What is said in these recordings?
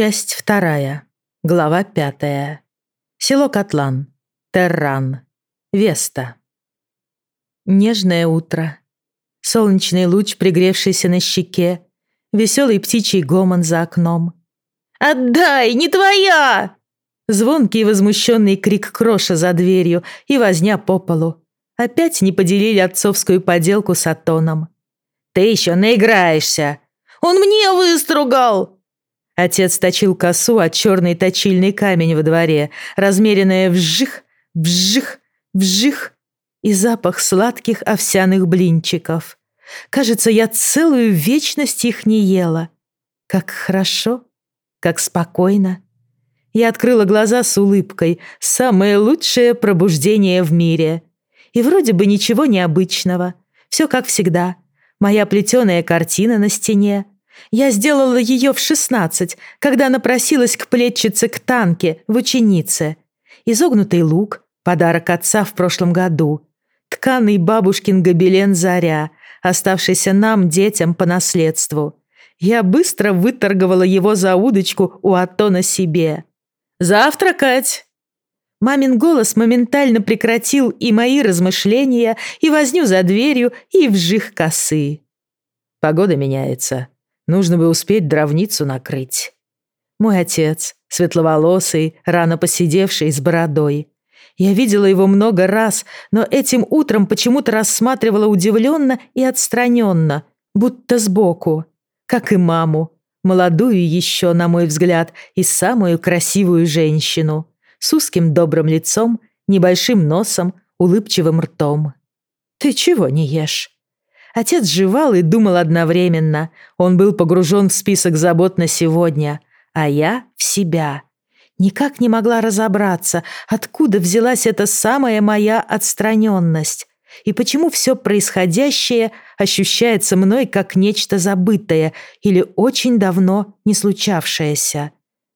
Часть вторая. Глава пятая. Село Котлан. Терран. Веста. Нежное утро. Солнечный луч, пригревшийся на щеке. Веселый птичий гомон за окном. «Отдай, не твоя!» Звонкий и возмущенный крик кроша за дверью и возня по полу. Опять не поделили отцовскую поделку с Атоном. «Ты еще наиграешься!» «Он мне выстругал!» Отец точил косу от черный точильный камень во дворе, размеренное вжих, вжих, вжих и запах сладких овсяных блинчиков. Кажется, я целую вечность их не ела. Как хорошо, как спокойно. Я открыла глаза с улыбкой. Самое лучшее пробуждение в мире. И вроде бы ничего необычного. Все как всегда. Моя плетеная картина на стене, я сделала ее в 16, когда напросилась к плетчице к танке в ученице. Изогнутый лук, подарок отца в прошлом году. Тканый бабушкин гобелен «Заря», оставшийся нам, детям, по наследству. Я быстро выторговала его за удочку у Атона себе. «Завтракать!» Мамин голос моментально прекратил и мои размышления, и возню за дверью, и вжих косы. «Погода меняется», Нужно бы успеть дровницу накрыть. Мой отец, светловолосый, рано посидевший, с бородой. Я видела его много раз, но этим утром почему-то рассматривала удивленно и отстраненно, будто сбоку, как и маму, молодую еще, на мой взгляд, и самую красивую женщину, с узким добрым лицом, небольшим носом, улыбчивым ртом. «Ты чего не ешь?» Отец жевал и думал одновременно. Он был погружен в список забот на сегодня, а я — в себя. Никак не могла разобраться, откуда взялась эта самая моя отстраненность и почему все происходящее ощущается мной как нечто забытое или очень давно не случавшееся.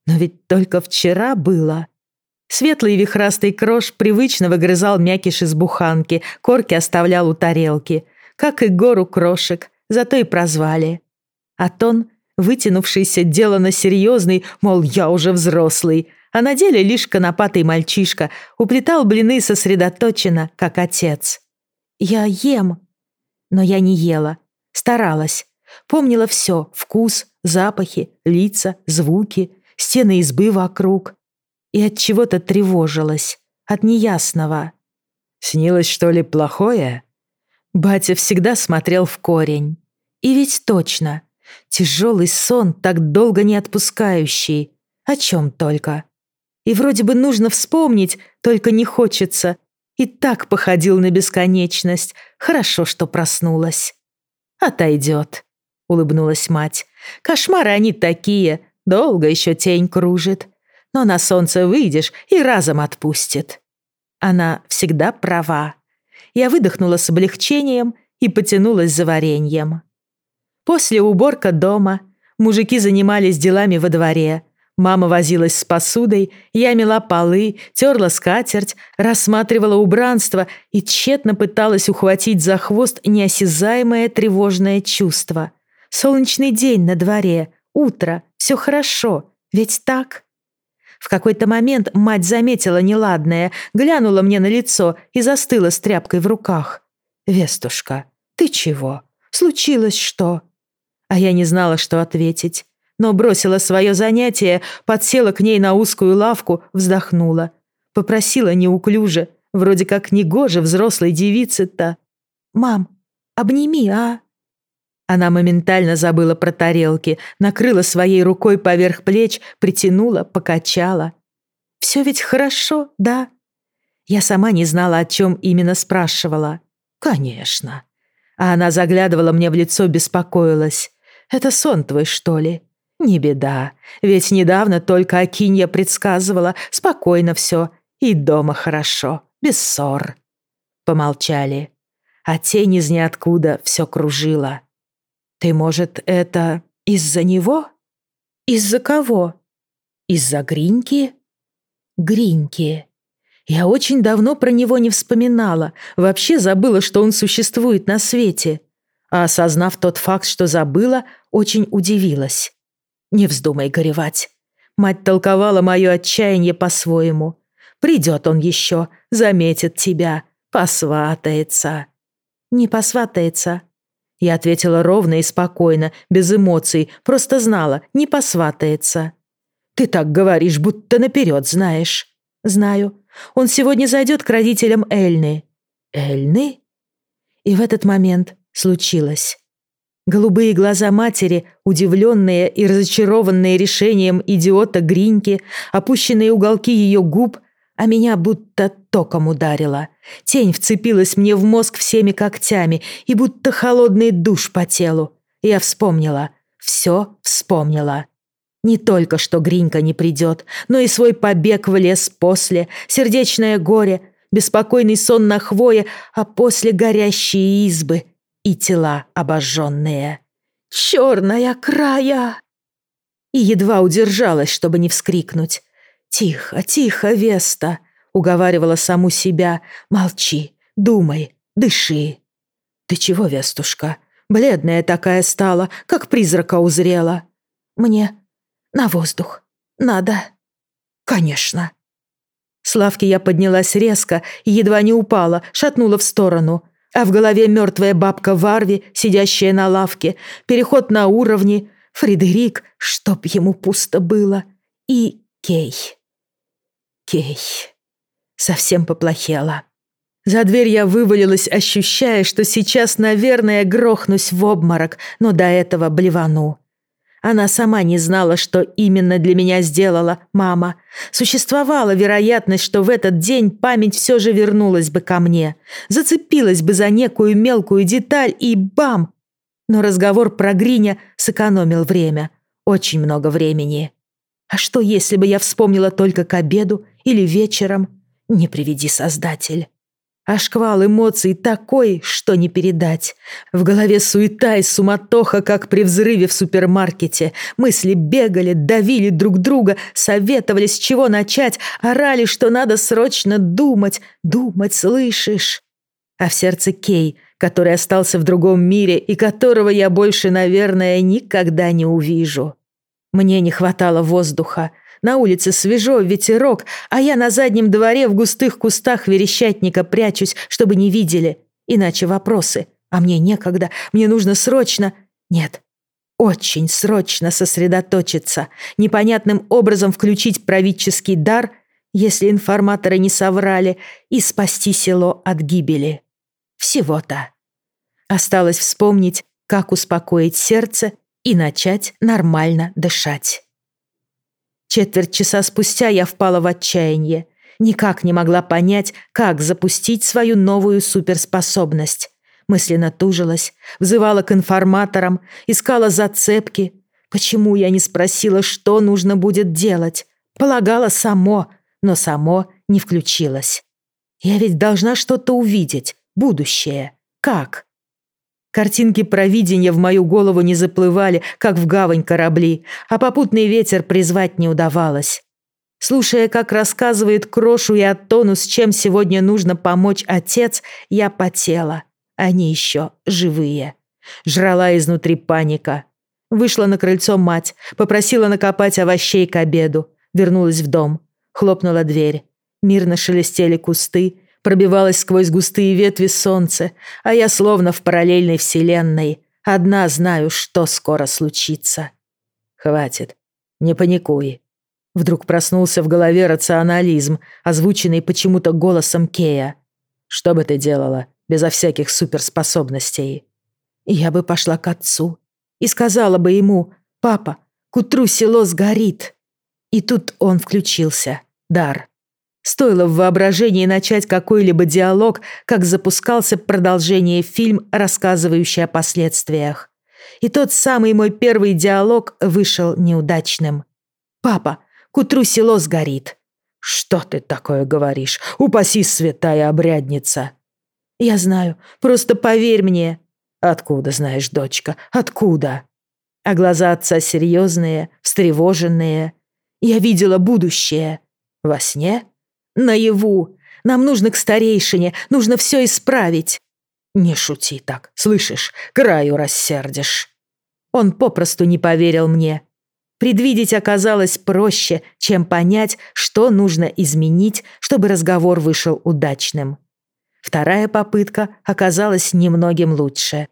Но ведь только вчера было. Светлый вихрастый крош привычно выгрызал мякиш из буханки, корки оставлял у тарелки — как и гору крошек, зато и прозвали. А тон, вытянувшийся делано серьезный, мол, я уже взрослый, а на деле лишь конопатый мальчишка, уплетал блины сосредоточенно, как отец. «Я ем». Но я не ела, старалась. Помнила все — вкус, запахи, лица, звуки, стены избы вокруг. И от чего-то тревожилась, от неясного. «Снилось, что ли, плохое?» Батя всегда смотрел в корень. И ведь точно. Тяжелый сон, так долго не отпускающий. О чем только. И вроде бы нужно вспомнить, только не хочется. И так походил на бесконечность. Хорошо, что проснулась. «Отойдет», — улыбнулась мать. «Кошмары они такие. Долго еще тень кружит. Но на солнце выйдешь и разом отпустит». Она всегда права. Я выдохнула с облегчением и потянулась за вареньем. После уборка дома мужики занимались делами во дворе. Мама возилась с посудой, я мела полы, терла скатерть, рассматривала убранство и тщетно пыталась ухватить за хвост неосязаемое тревожное чувство. Солнечный день на дворе, утро, все хорошо, ведь так? В какой-то момент мать заметила неладное, глянула мне на лицо и застыла с тряпкой в руках. «Вестушка, ты чего? Случилось что?» А я не знала, что ответить, но бросила свое занятие, подсела к ней на узкую лавку, вздохнула. Попросила неуклюже, вроде как негоже взрослой девице-то. «Мам, обними, а?» Она моментально забыла про тарелки, накрыла своей рукой поверх плеч, притянула, покачала. «Все ведь хорошо, да?» Я сама не знала, о чем именно спрашивала. «Конечно». А она заглядывала мне в лицо, беспокоилась. «Это сон твой, что ли?» «Не беда, ведь недавно только Акинья предсказывала, спокойно все, и дома хорошо, без ссор». Помолчали, а тень из ниоткуда все кружила. Ты, может, это из-за него? Из-за кого? Из-за Гриньки? Гриньки. Я очень давно про него не вспоминала, вообще забыла, что он существует на свете. А осознав тот факт, что забыла, очень удивилась. Не вздумай горевать. Мать толковала мое отчаяние по-своему. Придет он еще, заметит тебя, посватается. Не посватается. Я ответила ровно и спокойно, без эмоций, просто знала, не посватается. Ты так говоришь, будто наперед знаешь. Знаю. Он сегодня зайдет к родителям Эльны. Эльны? И в этот момент случилось. Голубые глаза матери, удивленные и разочарованные решением идиота Гриньки, опущенные уголки ее губ, а меня будто током ударило. Тень вцепилась мне в мозг всеми когтями и будто холодный душ по телу. Я вспомнила. Все вспомнила. Не только что Гринька не придет, но и свой побег в лес после, сердечное горе, беспокойный сон на хвое, а после горящие избы и тела обожженные. «Черная края!» И едва удержалась, чтобы не вскрикнуть. «Тихо, тихо, Веста!» — уговаривала саму себя. «Молчи, думай, дыши». «Ты чего, Вестушка? Бледная такая стала, как призрака узрела». «Мне на воздух. Надо». «Конечно». С лавки я поднялась резко и едва не упала, шатнула в сторону. А в голове мертвая бабка Варви, сидящая на лавке, переход на уровни, Фредерик, чтоб ему пусто было, и Кей. Кей. Совсем поплохело. За дверь я вывалилась, ощущая, что сейчас, наверное, грохнусь в обморок, но до этого блевану. Она сама не знала, что именно для меня сделала мама. Существовала вероятность, что в этот день память все же вернулась бы ко мне. Зацепилась бы за некую мелкую деталь и бам! Но разговор про Гриня сэкономил время. Очень много времени. А что, если бы я вспомнила только к обеду или вечером? Не приведи, Создатель. А шквал эмоций такой, что не передать. В голове суета и суматоха, как при взрыве в супермаркете. Мысли бегали, давили друг друга, советовали, с чего начать, орали, что надо срочно думать. Думать, слышишь? А в сердце Кей, который остался в другом мире и которого я больше, наверное, никогда не увижу. Мне не хватало воздуха, на улице свежо, ветерок, а я на заднем дворе в густых кустах верещатника прячусь, чтобы не видели. Иначе вопросы. А мне некогда, мне нужно срочно... Нет, очень срочно сосредоточиться, непонятным образом включить правительский дар, если информаторы не соврали, и спасти село от гибели. Всего-то. Осталось вспомнить, как успокоить сердце и начать нормально дышать. Четверть часа спустя я впала в отчаяние. Никак не могла понять, как запустить свою новую суперспособность. Мысленно тужилась, взывала к информаторам, искала зацепки. Почему я не спросила, что нужно будет делать? Полагала само, но само не включилось. Я ведь должна что-то увидеть, будущее. Как? Картинки провидения в мою голову не заплывали, как в гавань корабли, а попутный ветер призвать не удавалось. Слушая, как рассказывает Крошу и Аттону, с чем сегодня нужно помочь отец, я потела. Они еще живые. Жрала изнутри паника. Вышла на крыльцо мать, попросила накопать овощей к обеду. Вернулась в дом. Хлопнула дверь. Мирно шелестели кусты, Пробивалось сквозь густые ветви солнце, а я словно в параллельной вселенной. Одна знаю, что скоро случится. Хватит. Не паникуй. Вдруг проснулся в голове рационализм, озвученный почему-то голосом Кея. Что бы ты делала безо всяких суперспособностей? Я бы пошла к отцу и сказала бы ему, «Папа, к утру село сгорит». И тут он включился. Дар. Стоило в воображении начать какой-либо диалог, как запускался продолжение фильм, рассказывающий о последствиях. И тот самый мой первый диалог вышел неудачным. «Папа, к утру село сгорит». «Что ты такое говоришь? Упаси, святая обрядница!» «Я знаю, просто поверь мне». «Откуда знаешь, дочка, откуда?» А глаза отца серьезные, встревоженные. «Я видела будущее». «Во сне?» Наяву. Нам нужно к старейшине, нужно все исправить. Не шути так, слышишь, краю рассердишь. Он попросту не поверил мне. Предвидеть оказалось проще, чем понять, что нужно изменить, чтобы разговор вышел удачным. Вторая попытка оказалась немногим лучше.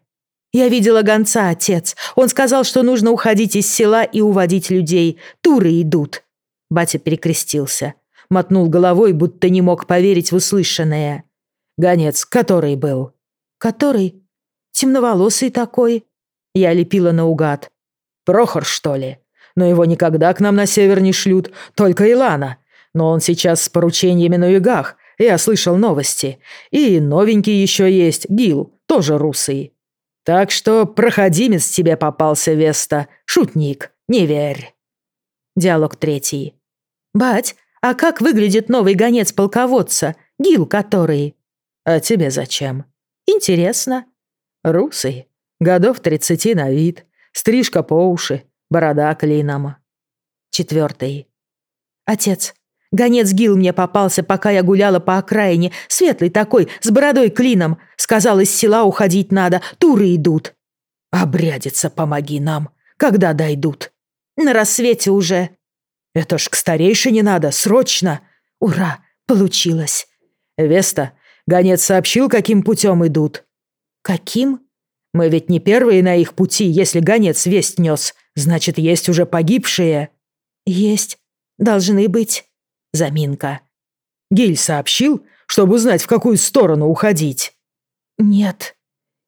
«Я видела гонца, отец. Он сказал, что нужно уходить из села и уводить людей. Туры идут». Батя перекрестился. Мотнул головой, будто не мог поверить в услышанное. «Гонец, который был?» «Который? Темноволосый такой». Я лепила наугад. «Прохор, что ли? Но его никогда к нам на север не шлют, только Илана. Но он сейчас с поручениями на югах, я слышал новости. И новенький еще есть, Гил, тоже русый. Так что проходимец тебе попался, Веста. Шутник, не верь. Диалог третий. «Бать, а как выглядит новый гонец полководца? Гил который?» «А тебе зачем?» «Интересно». «Русый. Годов тридцати на вид. Стрижка по уши. Борода клином». Четвертый. «Отец, Гонец Гил мне попался, пока я гуляла по окраине. Светлый такой, с бородой клином. Сказал, из села уходить надо, туры идут. Обрядиться помоги нам, когда дойдут. На рассвете уже. Это ж к старейшине надо, срочно. Ура, получилось. Веста, гонец сообщил, каким путем идут. Каким? Мы ведь не первые на их пути, если гонец весть нес. Значит, есть уже погибшие. Есть. Должны быть. Заминка. Гиль сообщил, чтобы узнать, в какую сторону уходить. Нет.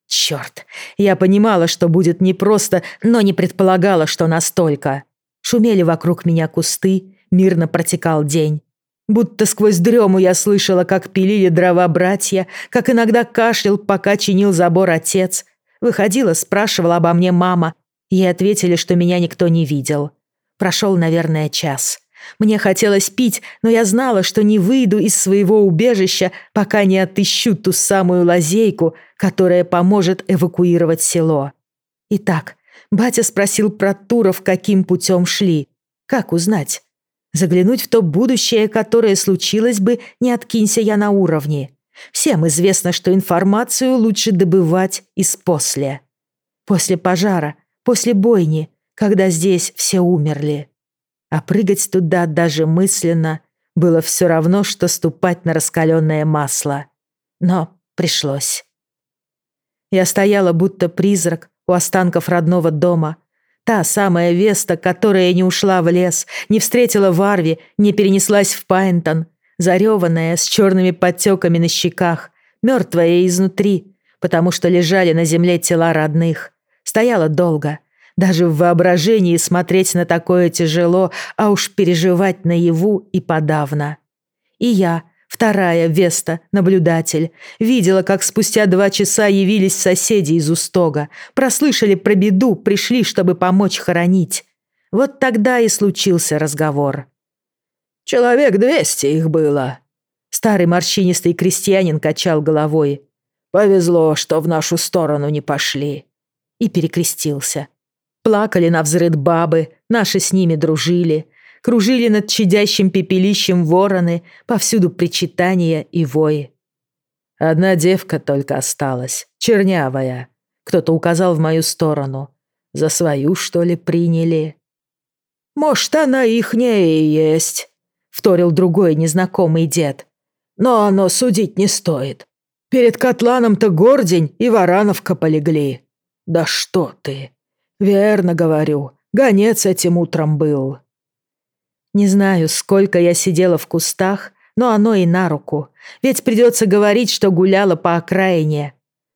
Черт, я понимала, что будет непросто, но не предполагала, что настолько. Шумели вокруг меня кусты, мирно протекал день. Будто сквозь дрему я слышала, как пилили дрова братья, как иногда кашлял, пока чинил забор отец. Выходила, спрашивала обо мне мама. Ей ответили, что меня никто не видел. Прошел, наверное, час. Мне хотелось пить, но я знала, что не выйду из своего убежища, пока не отыщу ту самую лазейку, которая поможет эвакуировать село. Итак, батя спросил про Туров, каким путем шли. Как узнать? Заглянуть в то будущее, которое случилось бы, не откинься я на уровне. Всем известно, что информацию лучше добывать из после. После пожара, после бойни, когда здесь все умерли а прыгать туда даже мысленно было все равно, что ступать на раскаленное масло. Но пришлось. Я стояла будто призрак у останков родного дома. Та самая Веста, которая не ушла в лес, не встретила Варви, не перенеслась в Пайнтон, зареванная, с черными подтеками на щеках, мертвая изнутри, потому что лежали на земле тела родных. Стояла долго, даже в воображении смотреть на такое тяжело, а уж переживать наяву и подавно. И я, вторая Веста, наблюдатель, видела, как спустя два часа явились соседи из Устога, прослышали про беду, пришли, чтобы помочь хоронить. Вот тогда и случился разговор. «Человек двести их было», — старый морщинистый крестьянин качал головой. «Повезло, что в нашу сторону не пошли». И перекрестился. Плакали на взрыд бабы, наши с ними дружили. Кружили над чадящим пепелищем вороны, повсюду причитания и вои. Одна девка только осталась, чернявая. Кто-то указал в мою сторону. За свою, что ли, приняли? «Может, она ихняя и есть», — вторил другой незнакомый дед. «Но оно судить не стоит. Перед котланом-то Гордень и Варановка полегли. Да что ты!» «Верно говорю. Гонец этим утром был». Не знаю, сколько я сидела в кустах, но оно и на руку. Ведь придется говорить, что гуляла по окраине.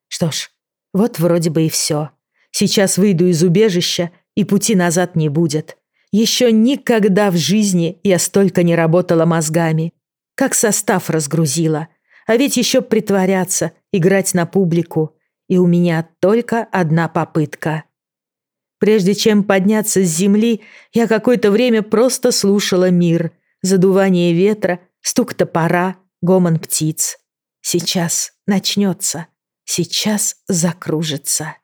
Что ж, вот вроде бы и все. Сейчас выйду из убежища, и пути назад не будет. Еще никогда в жизни я столько не работала мозгами. Как состав разгрузила. А ведь еще притворяться, играть на публику. И у меня только одна попытка. Прежде чем подняться с земли, я какое-то время просто слушала мир. Задувание ветра, стук топора, гомон птиц. Сейчас начнется. Сейчас закружится.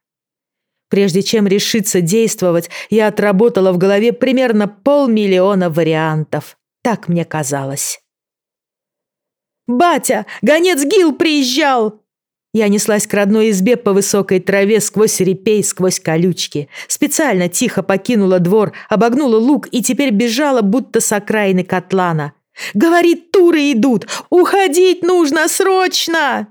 Прежде чем решиться действовать, я отработала в голове примерно полмиллиона вариантов. Так мне казалось. «Батя, гонец Гил приезжал!» Я неслась к родной избе по высокой траве, сквозь репей, сквозь колючки. Специально тихо покинула двор, обогнула луг и теперь бежала, будто с окраины котлана. «Говорит, туры идут! Уходить нужно срочно!»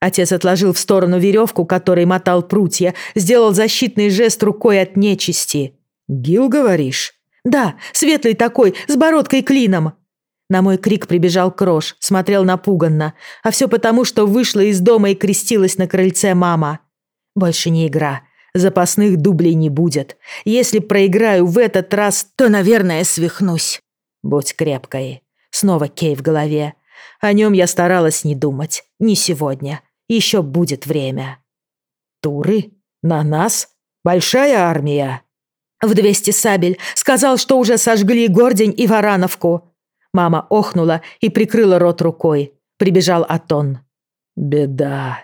Отец отложил в сторону веревку, которой мотал прутья, сделал защитный жест рукой от нечисти. «Гил, говоришь?» «Да, светлый такой, с бородкой клином!» На мой крик прибежал Крош, смотрел напуганно. А все потому, что вышла из дома и крестилась на крыльце мама. Больше не игра. Запасных дублей не будет. Если проиграю в этот раз, то, наверное, свихнусь. Будь крепкой. Снова Кей в голове. О нем я старалась не думать. Не сегодня. Еще будет время. Туры? На нас? Большая армия? В двести сабель. Сказал, что уже сожгли Гордень и Варановку. Мама охнула и прикрыла рот рукой. Прибежал Атон. «Беда».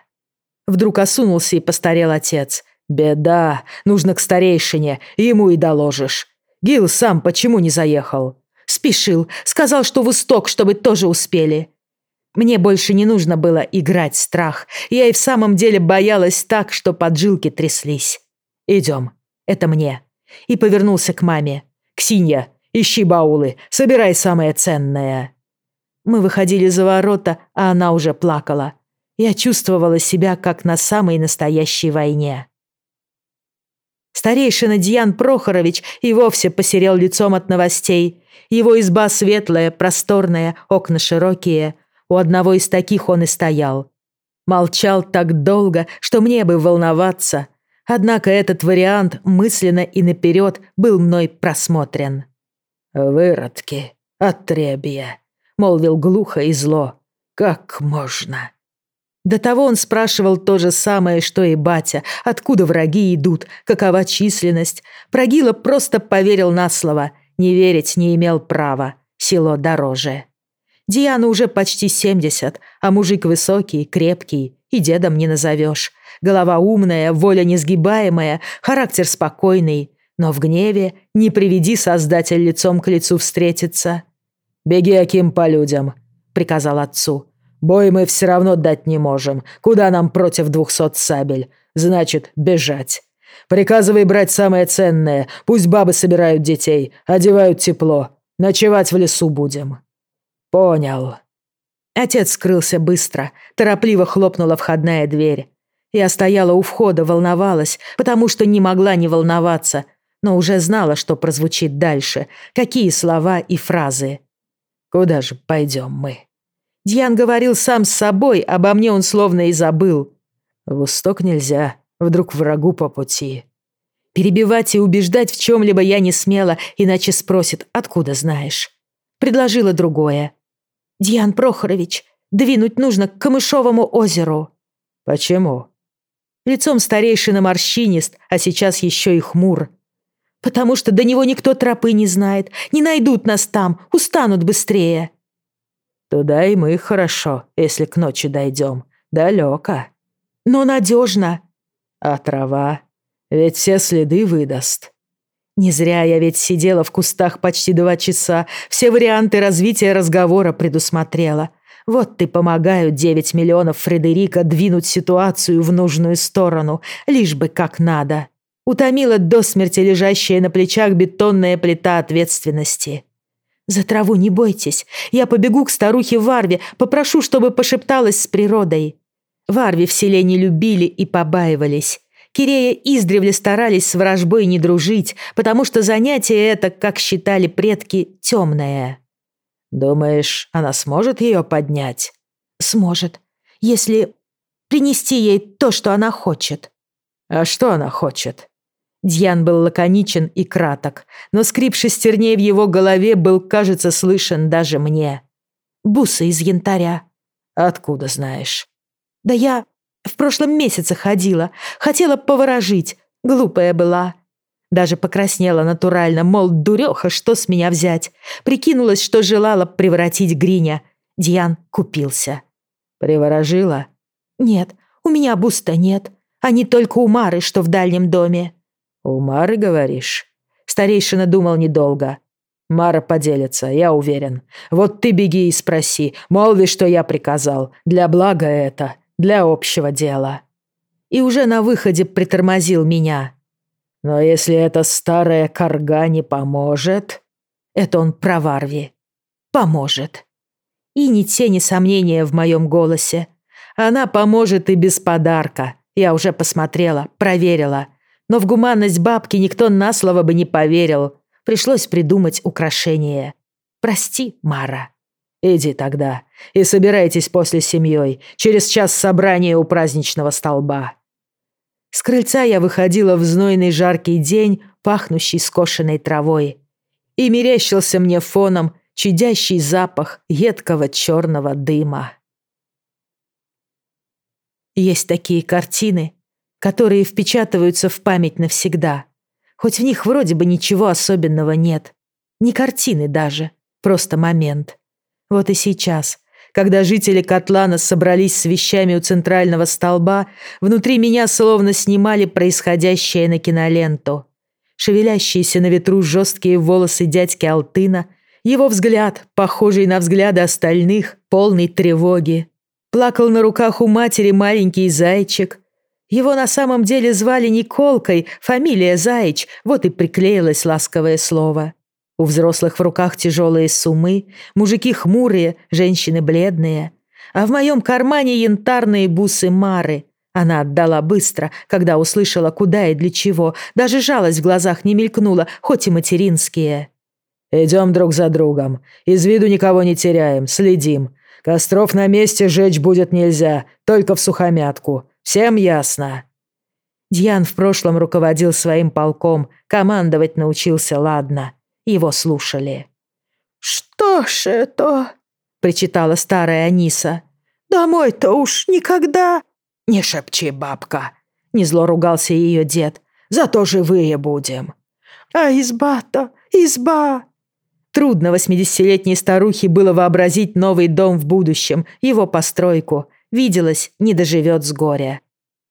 Вдруг осунулся и постарел отец. «Беда. Нужно к старейшине. Ему и доложишь. Гил сам почему не заехал?» «Спешил. Сказал, что в исток, чтобы тоже успели». Мне больше не нужно было играть страх. Я и в самом деле боялась так, что поджилки тряслись. «Идем. Это мне». И повернулся к маме. «Ксинья, Ищи баулы, собирай самое ценное». Мы выходили за ворота, а она уже плакала. Я чувствовала себя, как на самой настоящей войне. Старейшина Дьян Прохорович и вовсе посерел лицом от новостей. Его изба светлая, просторная, окна широкие. У одного из таких он и стоял. Молчал так долго, что мне бы волноваться. Однако этот вариант мысленно и наперед был мной просмотрен. «Выродки, отребья», — молвил глухо и зло. «Как можно?» До того он спрашивал то же самое, что и батя. Откуда враги идут? Какова численность? Прогила просто поверил на слово. Не верить не имел права. Село дороже. Диану уже почти семьдесят, а мужик высокий, крепкий, и дедом не назовешь. Голова умная, воля несгибаемая, характер спокойный. Но в гневе не приведи Создатель лицом к лицу встретиться. «Беги, Аким, по людям», — приказал отцу. «Бой мы все равно дать не можем. Куда нам против двухсот сабель? Значит, бежать. Приказывай брать самое ценное. Пусть бабы собирают детей, одевают тепло. Ночевать в лесу будем». «Понял». Отец скрылся быстро. Торопливо хлопнула входная дверь. Я стояла у входа, волновалась, потому что не могла не волноваться — но уже знала, что прозвучит дальше, какие слова и фразы. «Куда же пойдем мы?» Дьян говорил сам с собой, обо мне он словно и забыл. «В усток нельзя, вдруг врагу по пути». Перебивать и убеждать в чем-либо я не смела, иначе спросит, откуда знаешь. Предложила другое. «Дьян Прохорович, двинуть нужно к Камышовому озеру». «Почему?» Лицом старейшина морщинист, а сейчас еще и хмур. Потому что до него никто тропы не знает. Не найдут нас там, устанут быстрее. Туда и мы хорошо, если к ночи дойдем. Далеко. Но надежно. А трава? Ведь все следы выдаст. Не зря я ведь сидела в кустах почти два часа, все варианты развития разговора предусмотрела. Вот ты помогают 9 миллионов Фредерика двинуть ситуацию в нужную сторону, лишь бы как надо утомила до смерти лежащая на плечах бетонная плита ответственности. «За траву не бойтесь. Я побегу к старухе Варве, попрошу, чтобы пошепталась с природой». Варви в селе не любили и побаивались. Кирея издревле старались с вражбой не дружить, потому что занятие это, как считали предки, темное. «Думаешь, она сможет ее поднять?» «Сможет, если принести ей то, что она хочет». «А что она хочет?» Дьян был лаконичен и краток, но скрип шестерней в его голове был, кажется, слышен даже мне. «Бусы из янтаря». «Откуда знаешь?» «Да я в прошлом месяце ходила, хотела поворожить, глупая была». Даже покраснела натурально, мол, дуреха, что с меня взять. Прикинулась, что желала превратить Гриня. Дьян купился. «Приворожила?» «Нет, у меня буста нет. Они только у Мары, что в дальнем доме». «У Мары, говоришь?» Старейшина думал недолго. «Мара поделится, я уверен. Вот ты беги и спроси, молви, что я приказал. Для блага это. для общего дела. И уже на выходе притормозил меня. Но если эта старая корга не поможет... Это он про Варви. Поможет. И ни тени сомнения в моем голосе. Она поможет и без подарка. Я уже посмотрела, проверила. Но в гуманность бабки никто на слово бы не поверил. Пришлось придумать украшение. Прости, Мара. Иди тогда и собирайтесь после семьей. Через час собрание у праздничного столба. С крыльца я выходила в знойный жаркий день, пахнущий скошенной травой. И мерещился мне фоном чадящий запах едкого черного дыма. Есть такие картины, которые впечатываются в память навсегда. Хоть в них вроде бы ничего особенного нет. Не картины даже, просто момент. Вот и сейчас, когда жители Котлана собрались с вещами у центрального столба, внутри меня словно снимали происходящее на киноленту. Шевелящиеся на ветру жесткие волосы дядьки Алтына, его взгляд, похожий на взгляды остальных, полный тревоги. Плакал на руках у матери маленький зайчик. Его на самом деле звали Николкой, фамилия Заич, вот и приклеилось ласковое слово. У взрослых в руках тяжелые сумы, мужики хмурые, женщины бледные. А в моем кармане янтарные бусы Мары. Она отдала быстро, когда услышала, куда и для чего. Даже жалость в глазах не мелькнула, хоть и материнские. «Идем друг за другом. Из виду никого не теряем, следим. Костров на месте жечь будет нельзя, только в сухомятку. Всем ясно?» Дьян в прошлом руководил своим полком, командовать научился ладно его слушали. «Что ж это?» — причитала старая Аниса. «Домой-то уж никогда...» «Не шепчи, бабка!» — незло ругался ее дед. «Зато живые будем!» «А изба-то, изба!» Трудно восьмидесятилетней старухе было вообразить новый дом в будущем, его постройку. Виделось, не доживет с горя.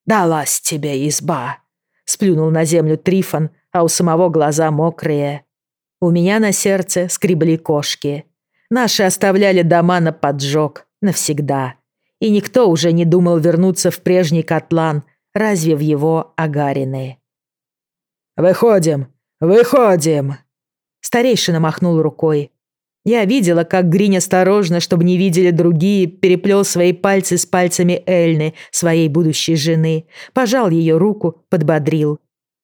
«Далась тебе изба!» — сплюнул на землю Трифон, а у самого глаза мокрые. У меня на сердце скребли кошки. Наши оставляли дома на поджог навсегда. И никто уже не думал вернуться в прежний котлан, разве в его огарины. «Выходим! Выходим!» Старейшина махнул рукой. Я видела, как Гринь осторожно, чтобы не видели другие, переплел свои пальцы с пальцами Эльны, своей будущей жены, пожал ее руку, подбодрил.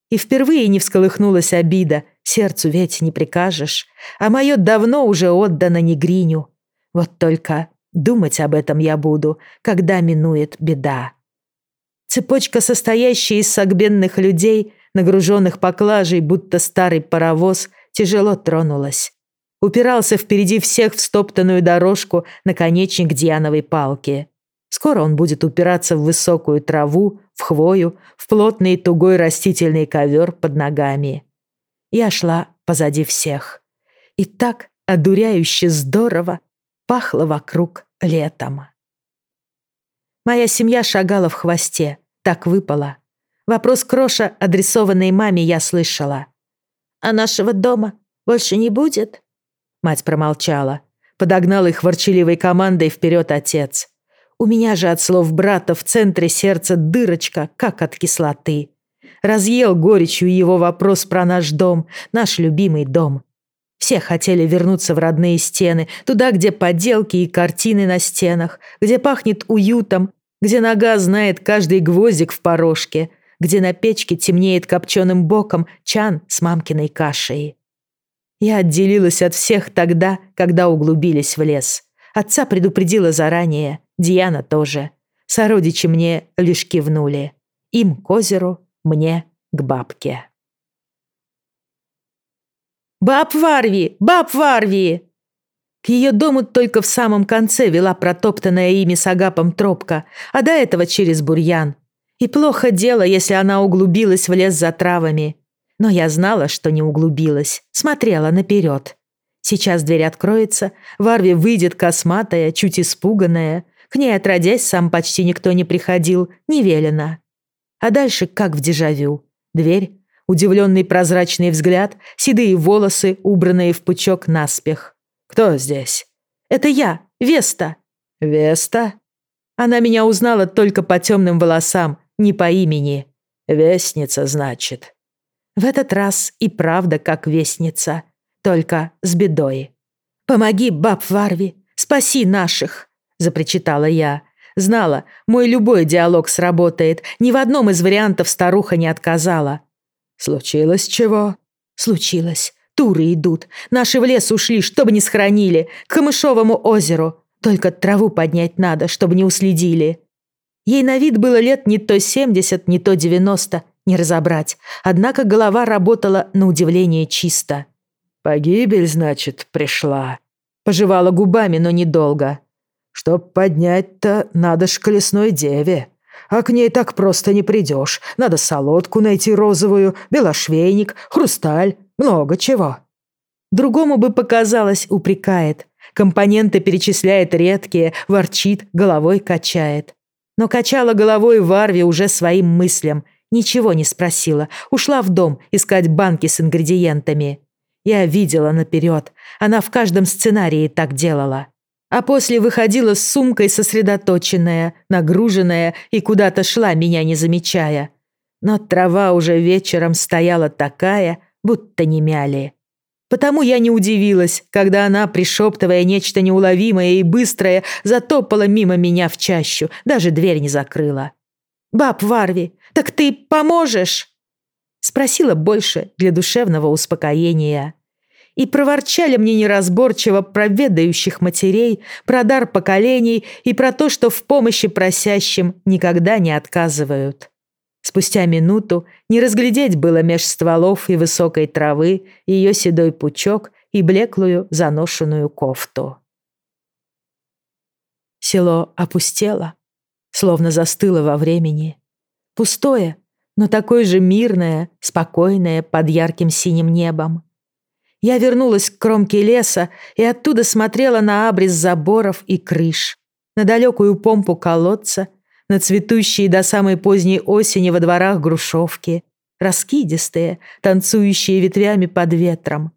И впервые не всколыхнулась обида, сердцу ведь не прикажешь, а мое давно уже отдано Негриню. Вот только думать об этом я буду, когда минует беда. Цепочка, состоящая из согбенных людей, нагруженных поклажей, будто старый паровоз, тяжело тронулась. Упирался впереди всех в стоптанную дорожку наконечник Диановой палки. Скоро он будет упираться в высокую траву, в хвою, в плотный тугой растительный ковер под ногами. Я шла позади всех. И так одуряюще здорово пахло вокруг летом. Моя семья шагала в хвосте, так выпало. Вопрос Кроша, адресованный маме, я слышала. «А нашего дома больше не будет?» Мать промолчала. Подогнал их ворчаливой командой вперед отец. У меня же от слов брата в центре сердца дырочка, как от кислоты. Разъел горечью его вопрос про наш дом, наш любимый дом. Все хотели вернуться в родные стены, туда, где поделки и картины на стенах, где пахнет уютом, где нога знает каждый гвоздик в порожке, где на печке темнеет копченым боком чан с мамкиной кашей. Я отделилась от всех тогда, когда углубились в лес. Отца предупредила заранее, Диана тоже. Сородичи мне лишь кивнули. Им к озеру, мне к бабке. «Баб Варви! Баб Варви!» К ее дому только в самом конце вела протоптанная ими с Агапом тропка, а до этого через бурьян. И плохо дело, если она углубилась в лес за травами. Но я знала, что не углубилась, смотрела наперед. Сейчас дверь откроется, Варви выйдет косматая, чуть испуганная. К ней отродясь сам почти никто не приходил, не велено. А дальше как в дежавю. Дверь, удивленный прозрачный взгляд, седые волосы, убранные в пучок наспех. «Кто здесь?» «Это я, Веста». «Веста?» Она меня узнала только по темным волосам, не по имени. Вестница, значит. В этот раз и правда как вестница, только с бедой. «Помоги, баб Варви, спаси наших!» – запричитала я. Знала, мой любой диалог сработает, ни в одном из вариантов старуха не отказала. «Случилось чего?» «Случилось. Туры идут. Наши в лес ушли, чтобы не схоронили. К Камышовому озеру. Только траву поднять надо, чтобы не уследили». Ей на вид было лет не то 70, не то 90, не разобрать. Однако голова работала на удивление чисто. «Погибель, значит, пришла». Пожевала губами, но недолго. «Чтоб поднять-то, надо ж колесной деве. А к ней так просто не придешь. Надо солодку найти розовую, белошвейник, хрусталь, много чего». Другому бы показалось, упрекает. Компоненты перечисляет редкие, ворчит, головой качает. Но качала головой Варви уже своим мыслям. Ничего не спросила. Ушла в дом искать банки с ингредиентами. Я видела наперед. Она в каждом сценарии так делала. А после выходила с сумкой сосредоточенная, нагруженная и куда-то шла, меня не замечая. Но трава уже вечером стояла такая, будто не мяли. Потому я не удивилась, когда она, пришептывая нечто неуловимое и быстрое, затопала мимо меня в чащу, даже дверь не закрыла. «Баб Варви, так ты поможешь?» Спросила больше для душевного успокоения. И проворчали мне неразборчиво про ведающих матерей, про дар поколений и про то, что в помощи просящим никогда не отказывают. Спустя минуту не разглядеть было меж стволов и высокой травы ее седой пучок и блеклую заношенную кофту. Село опустело, словно застыло во времени. Пустое, но такое же мирное, спокойное под ярким синим небом. Я вернулась к кромке леса и оттуда смотрела на абрис заборов и крыш, на далекую помпу колодца, на цветущие до самой поздней осени во дворах грушевки, раскидистые, танцующие ветвями под ветром.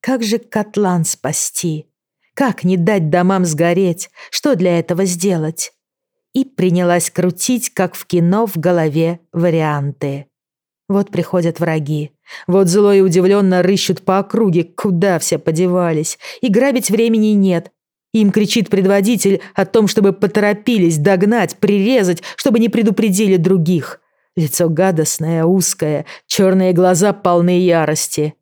Как же котлан спасти? Как не дать домам сгореть? Что для этого сделать? И принялась крутить, как в кино, в голове варианты. Вот приходят враги. Вот зло и удивленно рыщут по округе, куда все подевались. И грабить времени нет. Им кричит предводитель о том, чтобы поторопились догнать, прирезать, чтобы не предупредили других. Лицо гадостное, узкое, черные глаза полны ярости.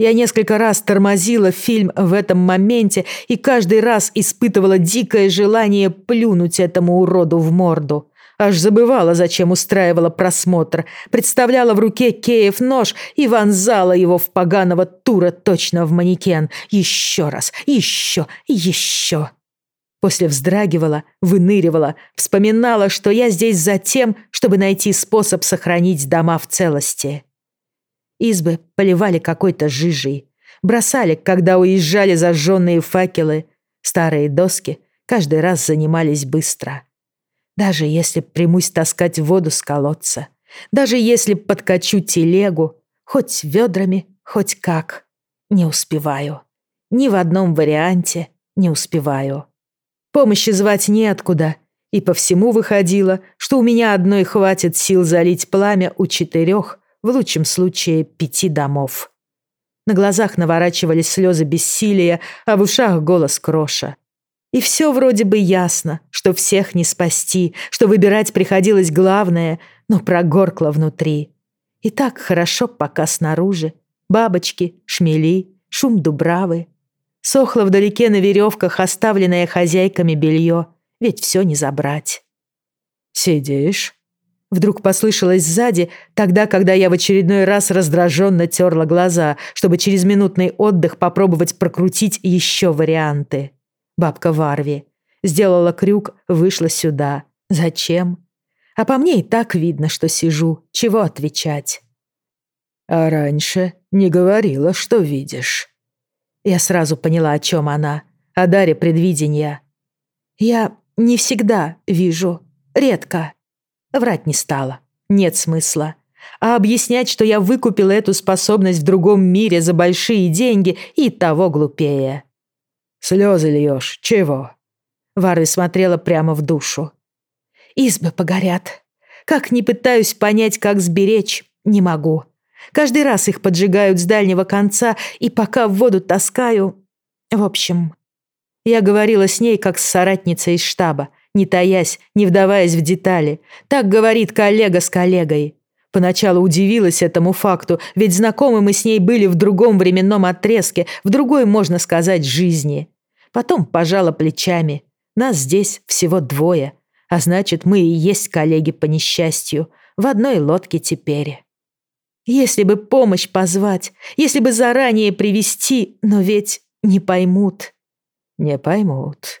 Я несколько раз тормозила фильм в этом моменте и каждый раз испытывала дикое желание плюнуть этому уроду в морду. Аж забывала, зачем устраивала просмотр. Представляла в руке Кеев нож и вонзала его в поганого тура точно в манекен. Еще раз, еще, еще. После вздрагивала, выныривала, вспоминала, что я здесь за тем, чтобы найти способ сохранить дома в целости. Избы поливали какой-то жижей. Бросали, когда уезжали зажженные факелы. Старые доски каждый раз занимались быстро. Даже если примусь таскать воду с колодца, даже если подкачу телегу, хоть ведрами, хоть как, не успеваю. Ни в одном варианте не успеваю. Помощи звать неоткуда, и по всему выходило, что у меня одной хватит сил залить пламя у четырех, в лучшем случае пяти домов. На глазах наворачивались слезы бессилия, а в ушах голос кроша. И все вроде бы ясно, что всех не спасти, что выбирать приходилось главное, но прогоркло внутри. И так хорошо пока снаружи. Бабочки, шмели, шум дубравы. Сохло вдалеке на веревках оставленное хозяйками белье, ведь все не забрать. «Сидишь?» Вдруг послышалось сзади, тогда, когда я в очередной раз раздраженно терла глаза, чтобы через минутный отдых попробовать прокрутить еще варианты. Бабка Варви. Сделала крюк, вышла сюда. Зачем? А по мне и так видно, что сижу. Чего отвечать? А раньше не говорила, что видишь. Я сразу поняла, о чем она. О даре предвидения. Я не всегда вижу. Редко. Врать не стала. Нет смысла. А объяснять, что я выкупила эту способность в другом мире за большие деньги, и того глупее. «Слезы льешь. Чего?» Варви смотрела прямо в душу. избы погорят. Как не пытаюсь понять, как сберечь, не могу. Каждый раз их поджигают с дальнего конца, и пока в воду таскаю... В общем, я говорила с ней, как с соратницей из штаба, не таясь, не вдаваясь в детали. Так говорит коллега с коллегой. Поначалу удивилась этому факту, ведь знакомы мы с ней были в другом временном отрезке, в другой, можно сказать, жизни. Потом пожала плечами. Нас здесь всего двое, а значит, мы и есть коллеги по несчастью. В одной лодке теперь. Если бы помощь позвать, если бы заранее привести, но ведь не поймут. Не поймут.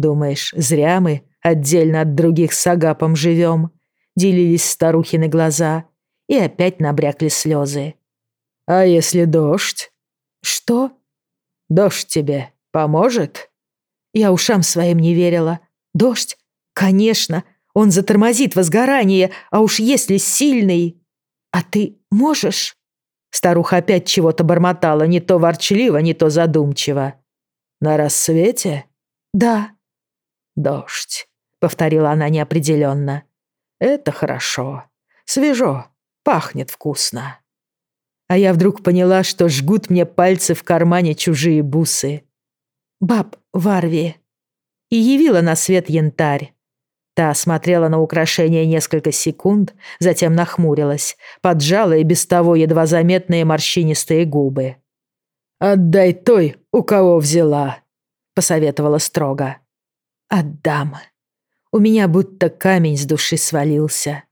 Думаешь, зря мы отдельно от других с Агапом живем? Делились старухины глаза, и опять набрякли слезы. А если дождь? Что? Дождь тебе поможет? Я ушам своим не верила. Дождь? Конечно, он затормозит возгорание, а уж если сильный... А ты можешь?» Старуха опять чего-то бормотала, не то ворчливо, не то задумчиво. «На рассвете?» «Да». «Дождь», — повторила она неопределенно. «Это хорошо. Свежо. Пахнет вкусно». А я вдруг поняла, что жгут мне пальцы в кармане чужие бусы. «Баб, Варви». И явила на свет янтарь. Та смотрела на украшение несколько секунд, затем нахмурилась, поджала и без того едва заметные морщинистые губы. «Отдай той, у кого взяла», — посоветовала строго. «Отдам». У меня будто камень с души свалился.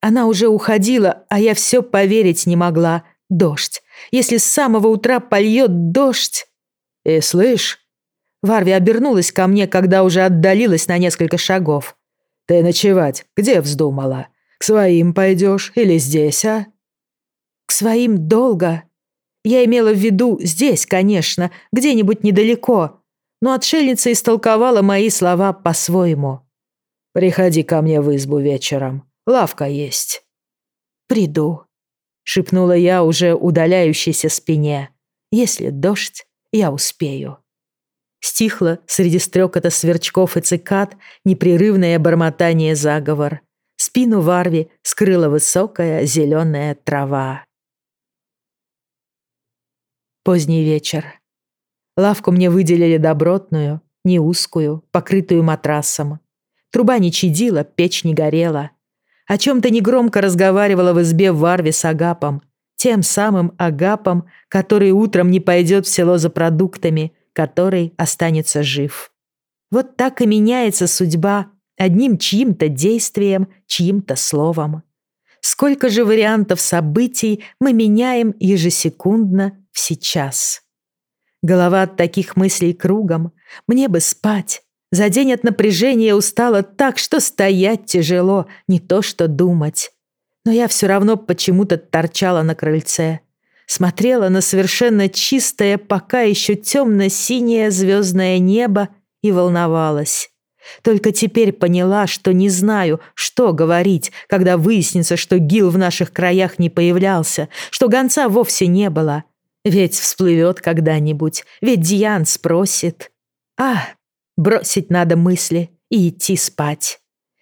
Она уже уходила, а я все поверить не могла. Дождь. Если с самого утра польет дождь... И слышь... Варви обернулась ко мне, когда уже отдалилась на несколько шагов. Ты ночевать где вздумала? К своим пойдешь или здесь, а?» «К своим долго. Я имела в виду здесь, конечно, где-нибудь недалеко, но отшельница истолковала мои слова по-своему». «Приходи ко мне в избу вечером. Лавка есть». «Приду», — шепнула я уже удаляющейся спине. «Если дождь, я успею». Стихло среди стрекота сверчков и цикад непрерывное бормотание заговор. Спину Варви скрыла высокая зеленая трава. Поздний вечер. Лавку мне выделили добротную, не узкую, покрытую матрасом. Труба не чадила, печь не горела. О чем-то негромко разговаривала в избе Варви с Агапом, тем самым Агапом, который утром не пойдет в село за продуктами, который останется жив. Вот так и меняется судьба одним чьим-то действием, чьим-то словом. Сколько же вариантов событий мы меняем ежесекундно в сейчас. Голова от таких мыслей кругом. Мне бы спать. За день от напряжения устала так, что стоять тяжело, не то что думать. Но я все равно почему-то торчала на крыльце смотрела на совершенно чистое, пока еще темно-синее звездное небо и волновалась. Только теперь поняла, что не знаю, что говорить, когда выяснится, что Гил в наших краях не появлялся, что гонца вовсе не было. Ведь всплывет когда-нибудь, ведь Диан спросит. А, бросить надо мысли и идти спать.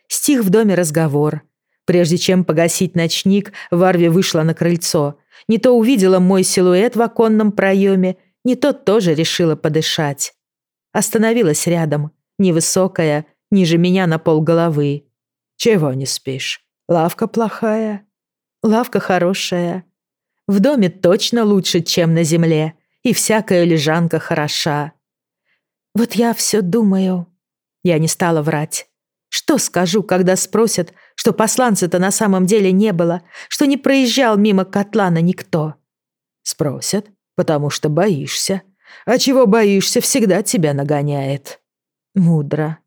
Стих в доме разговор. Прежде чем погасить ночник, Варви вышла на крыльцо — не то увидела мой силуэт в оконном проеме, не то тоже решила подышать. Остановилась рядом, невысокая, ниже меня на пол головы. «Чего не спишь? Лавка плохая?» «Лавка хорошая. В доме точно лучше, чем на земле, и всякая лежанка хороша». «Вот я все думаю...» Я не стала врать. Что скажу, когда спросят, что посланца-то на самом деле не было, что не проезжал мимо котлана никто? Спросят, потому что боишься. А чего боишься, всегда тебя нагоняет. Мудро.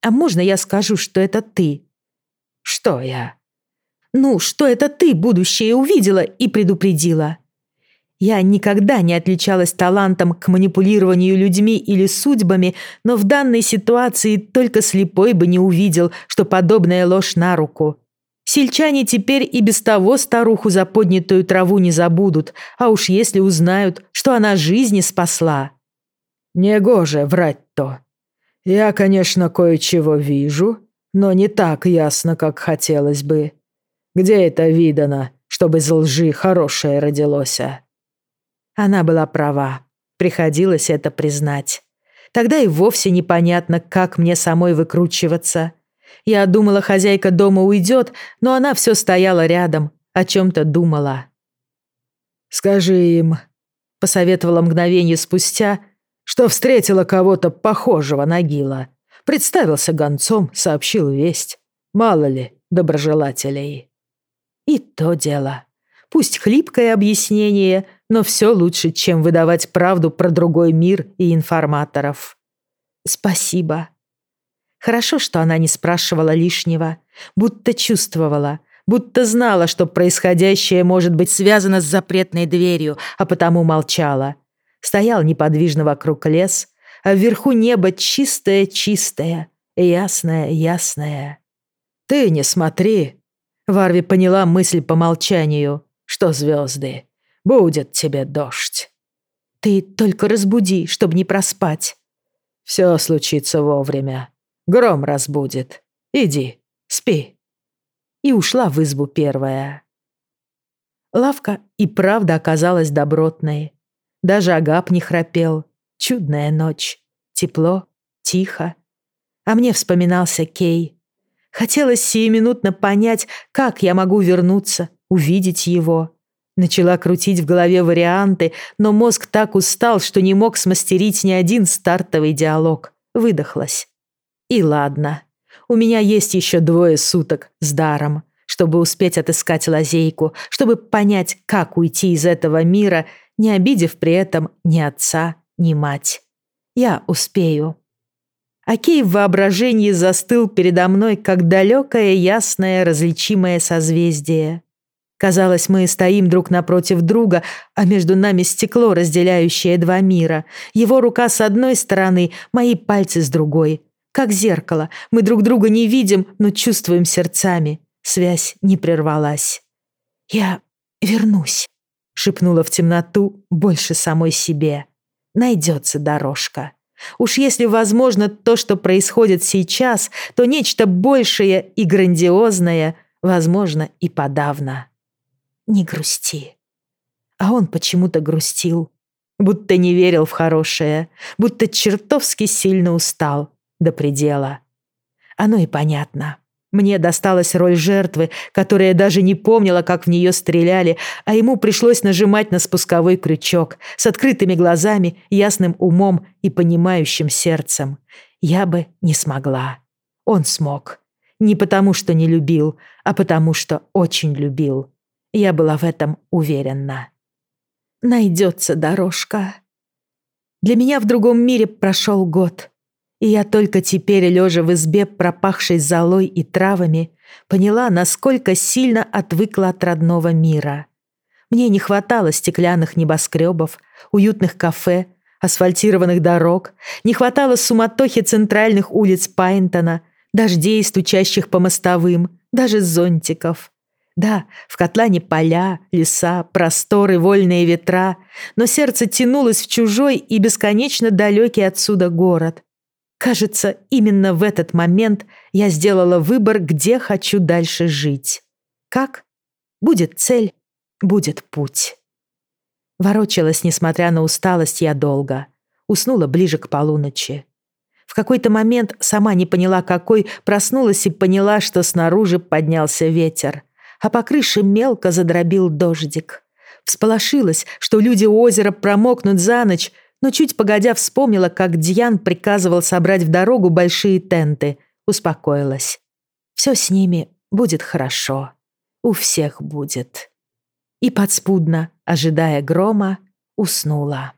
А можно я скажу, что это ты? Что я? Ну, что это ты будущее увидела и предупредила. Я никогда не отличалась талантом к манипулированию людьми или судьбами, но в данной ситуации только слепой бы не увидел, что подобная ложь на руку. Сельчане теперь и без того старуху за поднятую траву не забудут, а уж если узнают, что она жизни спасла. Негоже врать-то. Я, конечно, кое-чего вижу, но не так ясно, как хотелось бы. Где это видано, чтобы из лжи хорошее родилось?» Она была права. Приходилось это признать. Тогда и вовсе непонятно, как мне самой выкручиваться. Я думала, хозяйка дома уйдет, но она все стояла рядом, о чем-то думала. «Скажи им», — посоветовала мгновение спустя, что встретила кого-то похожего на Гила. Представился гонцом, сообщил весть. Мало ли доброжелателей. И то дело. Пусть хлипкое объяснение, но все лучше, чем выдавать правду про другой мир и информаторов. Спасибо. Хорошо, что она не спрашивала лишнего, будто чувствовала, будто знала, что происходящее может быть связано с запретной дверью, а потому молчала. Стоял неподвижно вокруг лес, а вверху небо чистое-чистое, ясное-ясное. «Ты не смотри», — Варви поняла мысль по молчанию, что звезды. Будет тебе дождь. Ты только разбуди, чтобы не проспать. Все случится вовремя. Гром разбудит. Иди, спи. И ушла в избу первая. Лавка и правда оказалась добротной. Даже Агап не храпел. Чудная ночь. Тепло, тихо. А мне вспоминался Кей. Хотелось сиюминутно понять, как я могу вернуться, увидеть его. Начала крутить в голове варианты, но мозг так устал, что не мог смастерить ни один стартовый диалог. Выдохлась. И ладно. У меня есть еще двое суток с даром, чтобы успеть отыскать лазейку, чтобы понять, как уйти из этого мира, не обидев при этом ни отца, ни мать. Я успею. Окей в воображении застыл передо мной, как далекое, ясное, различимое созвездие. Казалось, мы стоим друг напротив друга, а между нами стекло, разделяющее два мира. Его рука с одной стороны, мои пальцы с другой. Как зеркало, мы друг друга не видим, но чувствуем сердцами. Связь не прервалась. «Я вернусь», — шепнула в темноту больше самой себе. «Найдется дорожка». Уж если возможно то, что происходит сейчас, то нечто большее и грандиозное возможно и подавно не грусти. А он почему-то грустил, будто не верил в хорошее, будто чертовски сильно устал до предела. Оно и понятно. Мне досталась роль жертвы, которая даже не помнила, как в нее стреляли, а ему пришлось нажимать на спусковой крючок с открытыми глазами, ясным умом и понимающим сердцем. Я бы не смогла. Он смог. Не потому, что не любил, а потому, что очень любил. Я была в этом уверена. Найдется дорожка. Для меня в другом мире прошел год, и я только теперь, лежа в избе, пропахшей золой и травами, поняла, насколько сильно отвыкла от родного мира. Мне не хватало стеклянных небоскребов, уютных кафе, асфальтированных дорог, не хватало суматохи центральных улиц Пайнтона, дождей, стучащих по мостовым, даже зонтиков. Да, в котлане поля, леса, просторы, вольные ветра, но сердце тянулось в чужой и бесконечно далекий отсюда город. Кажется, именно в этот момент я сделала выбор, где хочу дальше жить. Как? Будет цель, будет путь. Ворочалась, несмотря на усталость, я долго. Уснула ближе к полуночи. В какой-то момент, сама не поняла какой, проснулась и поняла, что снаружи поднялся ветер а по крыше мелко задробил дождик. Всполошилась, что люди у озера промокнут за ночь, но чуть погодя вспомнила, как Дьян приказывал собрать в дорогу большие тенты. Успокоилась. Все с ними будет хорошо. У всех будет. И подспудно, ожидая грома, уснула.